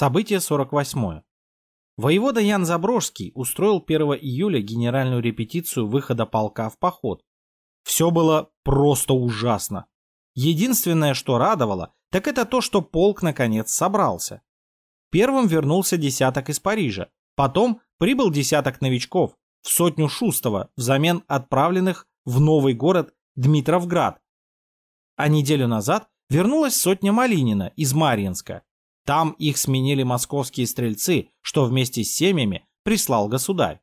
Событие 48. Воевода Ян Заброжский устроил 1 июля генеральную репетицию выхода полка в поход. Все было просто ужасно. Единственное, что радовало, так это то, что полк наконец собрался. Первым вернулся десяток из Парижа, потом прибыл десяток новичков в сотню Шустова взамен отправленных в новый город Дмитровград. А неделю назад вернулась сотня Малинина из Марьинска. Там их сменили московские стрельцы, что вместе с семьями прислал государь.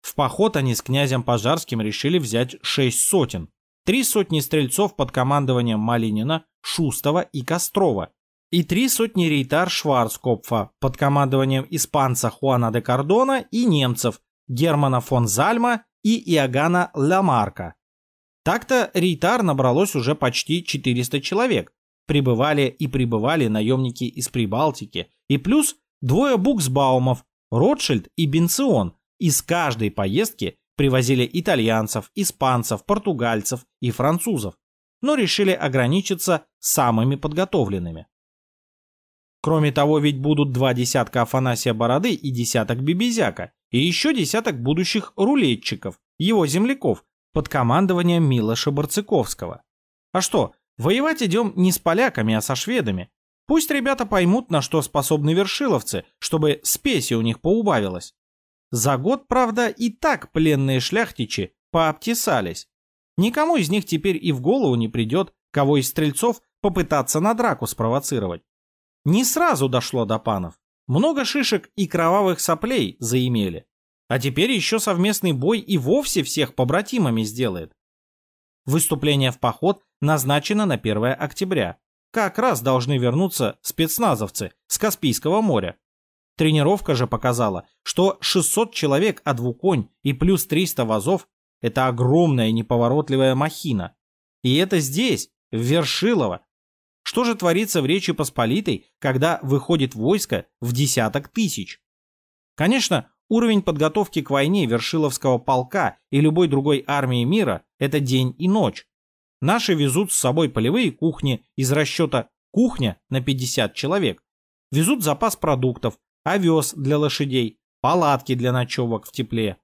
В поход они с князем Пожарским решили взять шесть сотен. Три сотни стрельцов под командованием Малинина, Шустова и Кострова и три сотни рейтар Шварцкопфа под командованием испанца Хуана де Кардона и немцев Германа фон Зальма и Иоганна Ламарка. Так-то рейтар набралось уже почти 400 человек. Прибывали и прибывали наемники из Прибалтики, и плюс двое буксбаумов, Ротшильд и Бенцион. Из каждой поездки привозили итальянцев, испанцев, португальцев и французов, но решили ограничиться самыми подготовленными. Кроме того, ведь будут два десятка Афанасия Бороды и десяток Бибизяка, и еще десяток будущих рулетчиков, его земляков, под командованием Милоша Барциковского. А что, воевать идем не с поляками, а со шведами. Пусть ребята поймут, на что способны вершиловцы, чтобы спеси у них поубавилось. За год, правда, и так пленные шляхтичи пообтесались. Никому из них теперь и в голову не придет, кого из стрельцов попытаться на драку спровоцировать. Не сразу дошло до панов. Много шишек и кровавых соплей заимели. А теперь еще совместный бой и вовсе всех побратимами сделает. Выступление в поход назначено на 1 октября. Как раз должны вернуться спецназовцы с Каспийского моря. Тренировка же показала, что 600 человек а двуконь и плюс 300 вазов – это огромная неповоротливая махина. И это здесь, в Вершилово. Что же творится в Речи Посполитой, когда выходит войско в десяток тысяч? Конечно, Уровень подготовки к войне Вершиловского полка и любой другой армии мира – это день и ночь. Наши везут с собой полевые кухни из расчета «кухня» на 50 человек. Везут запас продуктов, овес для лошадей, палатки для ночевок в тепле.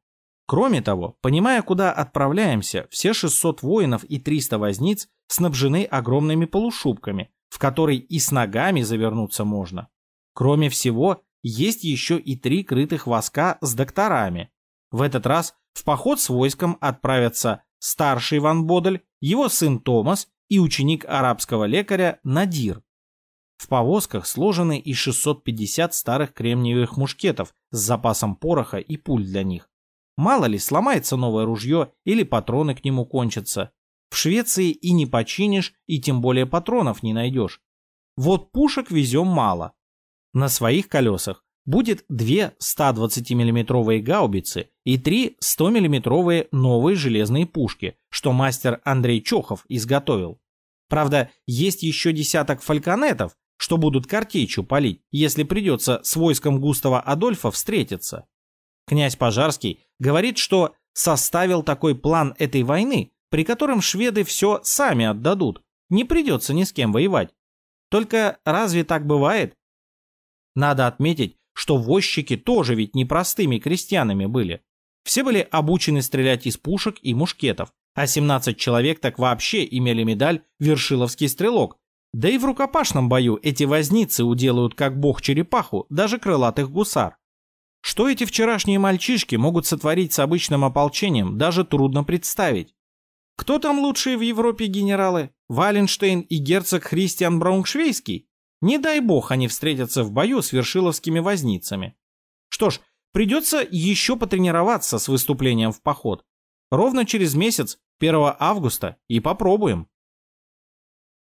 Кроме того, понимая, куда отправляемся, все 600 воинов и 300 возниц снабжены огромными полушубками, в которые и с ногами завернуться можно. Кроме всего, есть еще и три крытых воска с докторами. В этот раз в поход с войском отправятся старший Ван Бодель, его сын Томас и ученик арабского лекаря Надир. В повозках сложены и 650 старых кремниевых мушкетов с запасом пороха и пуль для них. Мало ли, сломается новое ружье или патроны к нему кончатся. В Швеции и не починишь, и тем более патронов не найдешь. Вот пушек везем мало. На своих колесах будет две 120 миллиметровые гаубицы и три 100 миллиметровые новые железные пушки, что мастер Андрей Чохов изготовил. Правда, есть еще десяток фальконетов, что будут картечью палить, если придется с войском Густава Адольфа встретиться. Князь Пожарский говорит, что составил такой план этой войны, при котором шведы все сами отдадут, не придется ни с кем воевать. Только разве так бывает? Надо отметить, что возчики тоже ведь не простыми крестьянами были. Все были обучены стрелять из пушек и мушкетов, а 17 человек так вообще имели медаль «Вершиловский стрелок». Да и в рукопашном бою эти возницы уделают как бог черепаху, даже крылатых гусар. Что эти вчерашние мальчишки могут сотворить с обычным ополчением, даже трудно представить. Кто там лучшие в Европе генералы? Валенштейн и герцог Христиан Брауншвейский? Не дай бог они встретятся в бою с вершиловскими возницами. Что ж, придется еще потренироваться с выступлением в поход. Ровно через месяц, 1 августа, и попробуем.